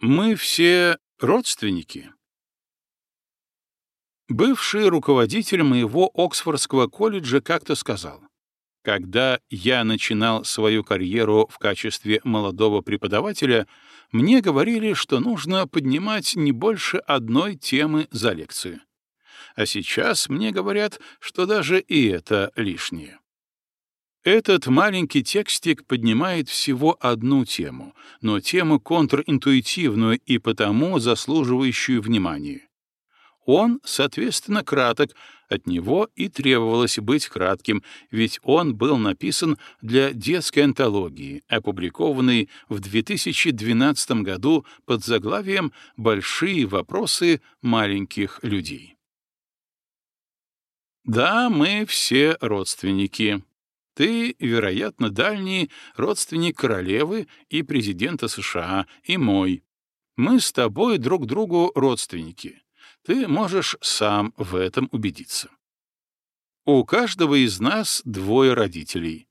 Мы все родственники. Бывший руководитель моего Оксфордского колледжа как-то сказал, когда я начинал свою карьеру в качестве молодого преподавателя, мне говорили, что нужно поднимать не больше одной темы за лекцию. А сейчас мне говорят, что даже и это лишнее. Этот маленький текстик поднимает всего одну тему, но тему контринтуитивную и потому заслуживающую внимания. Он, соответственно, краток, от него и требовалось быть кратким, ведь он был написан для детской антологии, опубликованной в 2012 году под заглавием «Большие вопросы маленьких людей». Да, мы все родственники. Ты, вероятно, дальний родственник королевы и президента США, и мой. Мы с тобой друг другу родственники. Ты можешь сам в этом убедиться. У каждого из нас двое родителей.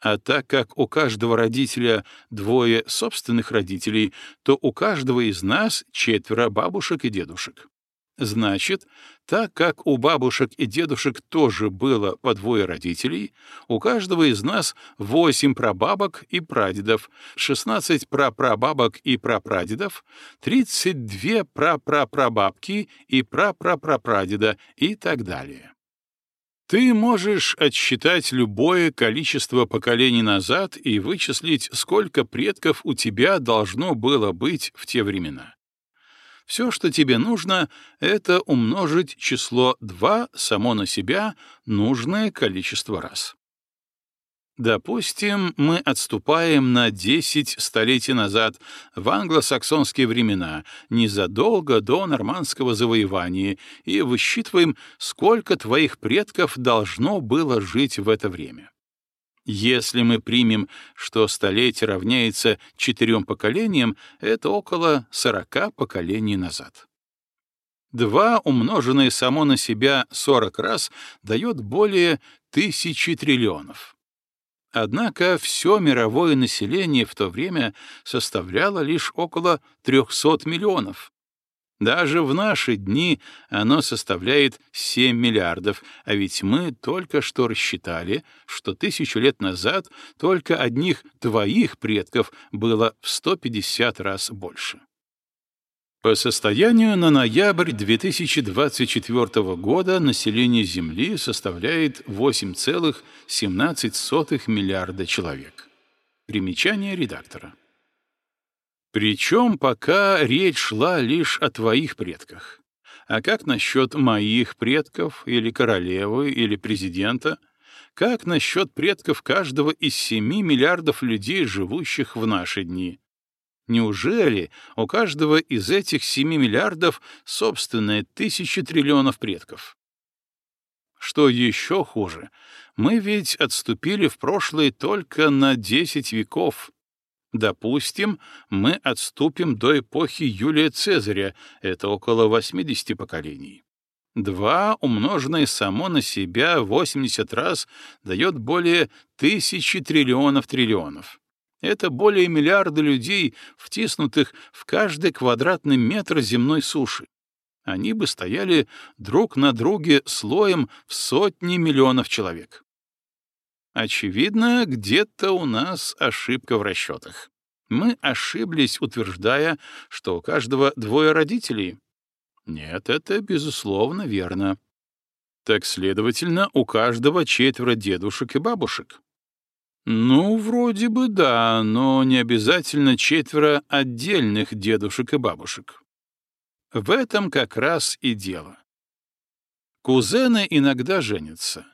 А так как у каждого родителя двое собственных родителей, то у каждого из нас четверо бабушек и дедушек. Значит, так как у бабушек и дедушек тоже было по двое родителей, у каждого из нас восемь прабабок и прадедов, шестнадцать прапрабабок и прапрадедов, тридцать две прапрапрабабки и прапрапрапрадеда и так далее. Ты можешь отсчитать любое количество поколений назад и вычислить, сколько предков у тебя должно было быть в те времена. Все, что тебе нужно, это умножить число 2 само на себя нужное количество раз. Допустим, мы отступаем на 10 столетий назад, в англосаксонские времена, незадолго до нормандского завоевания, и высчитываем, сколько твоих предков должно было жить в это время. Если мы примем, что столетие равняется четырем поколениям, это около сорока поколений назад. Два умноженное само на себя сорок раз дает более тысячи триллионов. Однако все мировое население в то время составляло лишь около 300 миллионов, даже в наши дни оно составляет 7 миллиардов, а ведь мы только что рассчитали, что тысячу лет назад только одних твоих предков было в 150 раз больше. По состоянию на ноябрь 2024 года население Земли составляет 8,17 миллиарда человек. Примечание редактора. Причем пока речь шла лишь о твоих предках. А как насчет моих предков, или королевы, или президента? Как насчет предков каждого из семи миллиардов людей, живущих в наши дни? Неужели у каждого из этих семи миллиардов собственные тысячи триллионов предков? Что еще хуже, мы ведь отступили в прошлое только на десять веков, Допустим, мы отступим до эпохи Юлия Цезаря, это около 80 поколений. Два, умноженное само на себя 80 раз, дает более тысячи триллионов триллионов. Это более миллиарда людей, втиснутых в каждый квадратный метр земной суши. Они бы стояли друг на друге слоем в сотни миллионов человек. Очевидно, где-то у нас ошибка в расчетах. Мы ошиблись, утверждая, что у каждого двое родителей. Нет, это безусловно верно. Так, следовательно, у каждого четверо дедушек и бабушек. Ну, вроде бы да, но не обязательно четверо отдельных дедушек и бабушек. В этом как раз и дело. Кузены иногда женятся.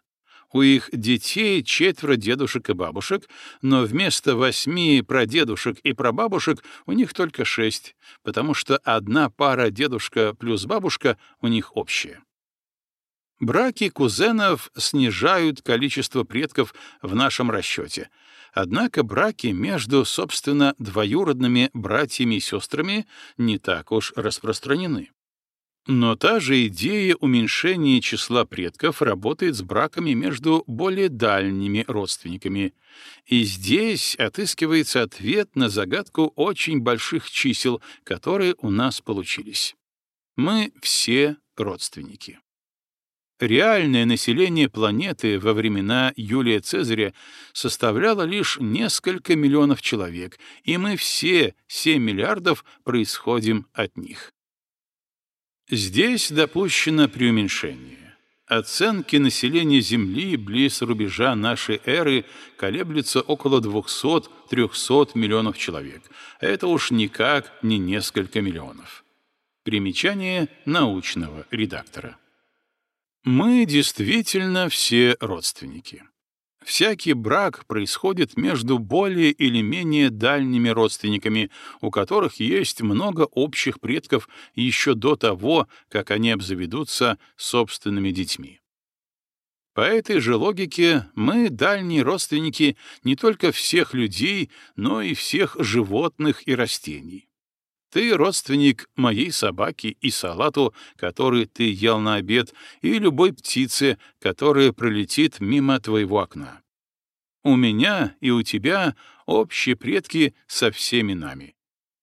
У их детей четверо дедушек и бабушек, но вместо восьми прадедушек и прабабушек у них только шесть, потому что одна пара дедушка плюс бабушка у них общая. Браки кузенов снижают количество предков в нашем расчете, однако браки между, собственно, двоюродными братьями и сестрами не так уж распространены. Но та же идея уменьшения числа предков работает с браками между более дальними родственниками. И здесь отыскивается ответ на загадку очень больших чисел, которые у нас получились. Мы все родственники. Реальное население планеты во времена Юлия Цезаря составляло лишь несколько миллионов человек, и мы все, 7 миллиардов, происходим от них. Здесь допущено преуменьшение. Оценки населения Земли близ рубежа нашей эры колеблются около 200-300 миллионов человек. Это уж никак не несколько миллионов. Примечание научного редактора. Мы действительно все родственники. Всякий брак происходит между более или менее дальними родственниками, у которых есть много общих предков еще до того, как они обзаведутся собственными детьми. По этой же логике мы дальние родственники не только всех людей, но и всех животных и растений. Ты родственник моей собаки и салату, который ты ел на обед, и любой птице, которая пролетит мимо твоего окна. У меня и у тебя общие предки со всеми нами.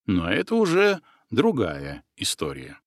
Но это уже другая история.